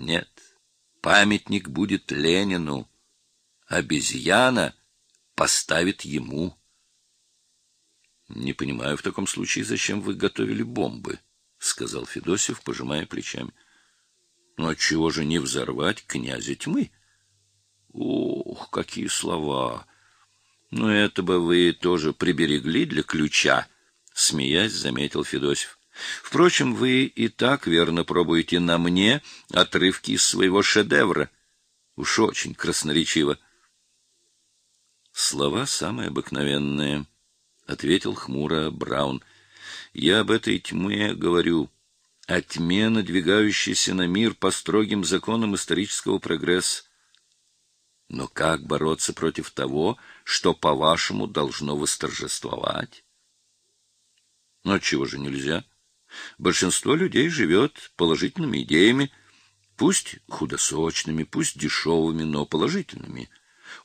Нет, памятник будет Ленину. Обезьяна поставит ему. Не понимаю в таком случае, зачем вы готовили бомбы, сказал Федосев, пожимая плечами. Ну отчего же не взорвать князя тьмы? Ох, какие слова! Ну это бы вы тоже приберегли для ключа, смеясь, заметил Федосев. Впрочем, вы и так верно пробуете на мне отрывки из своего шедевра. Уж очень красноречиво. Слова самые обыкновенные, ответил хмуро Браун. Я об этой тьме говорю, о тьме, надвигающейся на мир по строгим законам исторического прогресса. Но как бороться против того, что, по-вашему, должно восторжествовать? Но чего же нельзя? Большинство людей живет положительными идеями, пусть худосочными, пусть дешевыми, но положительными.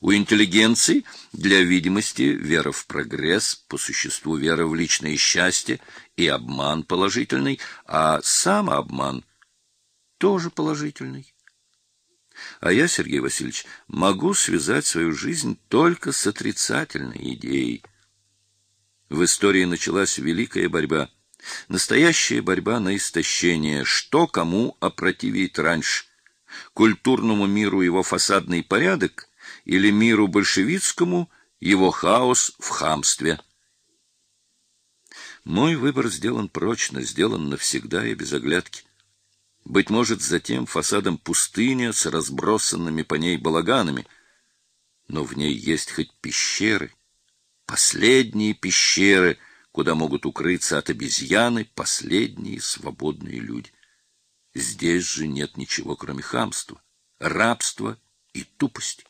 У интеллигенции для видимости вера в прогресс, по существу вера в личное счастье и обман положительный, а самообман тоже положительный. А я, Сергей Васильевич, могу связать свою жизнь только с отрицательной идеей. В истории началась великая борьба. Настоящая борьба на истощение. Что кому опротивить раньше? Культурному миру его фасадный порядок или миру большевистскому его хаос в хамстве? Мой выбор сделан прочно, сделан навсегда и без оглядки. Быть может, за тем фасадом пустыня с разбросанными по ней балаганами, но в ней есть хоть пещеры, последние пещеры, куда могут укрыться от обезьяны последние свободные люди. Здесь же нет ничего, кроме хамства, рабства и тупости.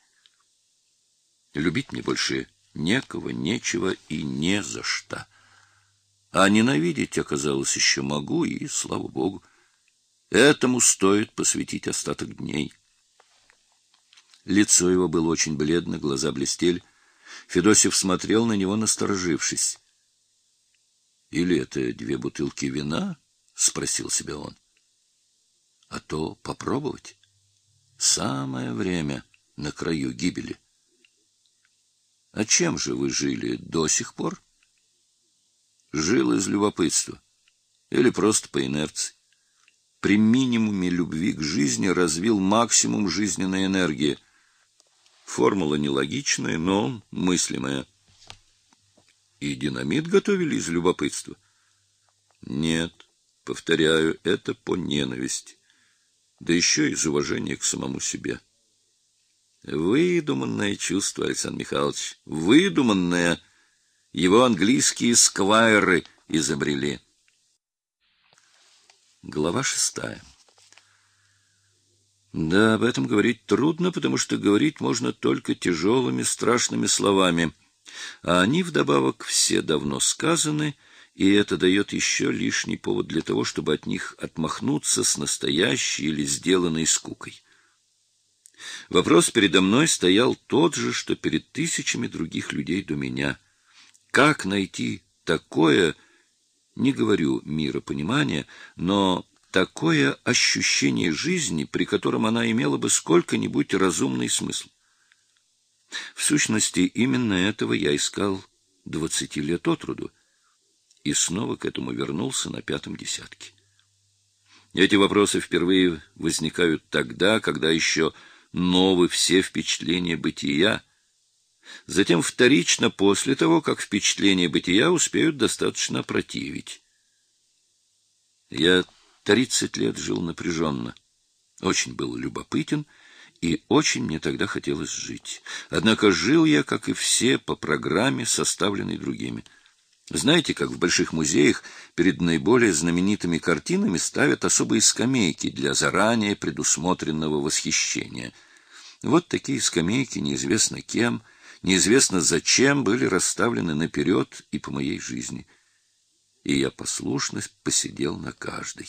Любить мне больше некого, нечего и не за что. А ненавидеть оказалось еще могу, и слава богу. Этому стоит посвятить остаток дней. Лицо его было очень бледно, глаза блестели. Федосев смотрел на него, насторожившись. Или это две бутылки вина? спросил себя он. А то попробовать. Самое время на краю гибели. А чем же вы жили до сих пор? Жил из любопытства или просто по инерции при минимуме любви к жизни развил максимум жизненной энергии. Формула нелогичная, но мыслимая. И динамит готовили из любопытства? Нет, повторяю, это по ненависти. Да еще из уважения к самому себе. Выдуманное чувство, Александр Михайлович, выдуманное. Его английские сквайры изобрели. Глава шестая. Да, об этом говорить трудно, потому что говорить можно только тяжелыми, страшными словами, а они вдобавок все давно сказаны, и это дает еще лишний повод для того, чтобы от них отмахнуться с настоящей или сделанной скукой. Вопрос передо мной стоял тот же, что перед тысячами других людей до меня. Как найти такое не говорю миропонимания, но такое ощущение жизни, при котором она имела бы сколько-нибудь разумный смысл. В сущности, именно этого я искал двадцати лет от роду, и снова к этому вернулся на пятом десятке. Эти вопросы впервые возникают тогда, когда еще новы все впечатления бытия, затем вторично после того, как впечатления бытия успеют достаточно противить. Я тридцать лет жил напряженно, очень был любопытен, и очень мне тогда хотелось жить. Однако жил я, как и все, по программе, составленной другими. Знаете, как в больших музеях перед наиболее знаменитыми картинами ставят особые скамейки для заранее предусмотренного восхищения. Вот такие скамейки неизвестно кем — неизвестно зачем были расставлены наперед и по моей жизни. И я послушно посидел на каждой.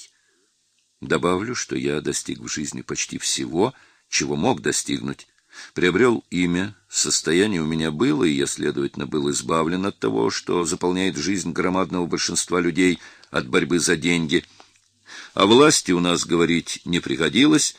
Добавлю, что я достиг в жизни почти всего, чего мог достигнуть. Приобрел имя, состояние у меня было, и я, следовательно, был избавлен от того, что заполняет жизнь громадного большинства людей от борьбы за деньги. О власти у нас говорить не приходилось,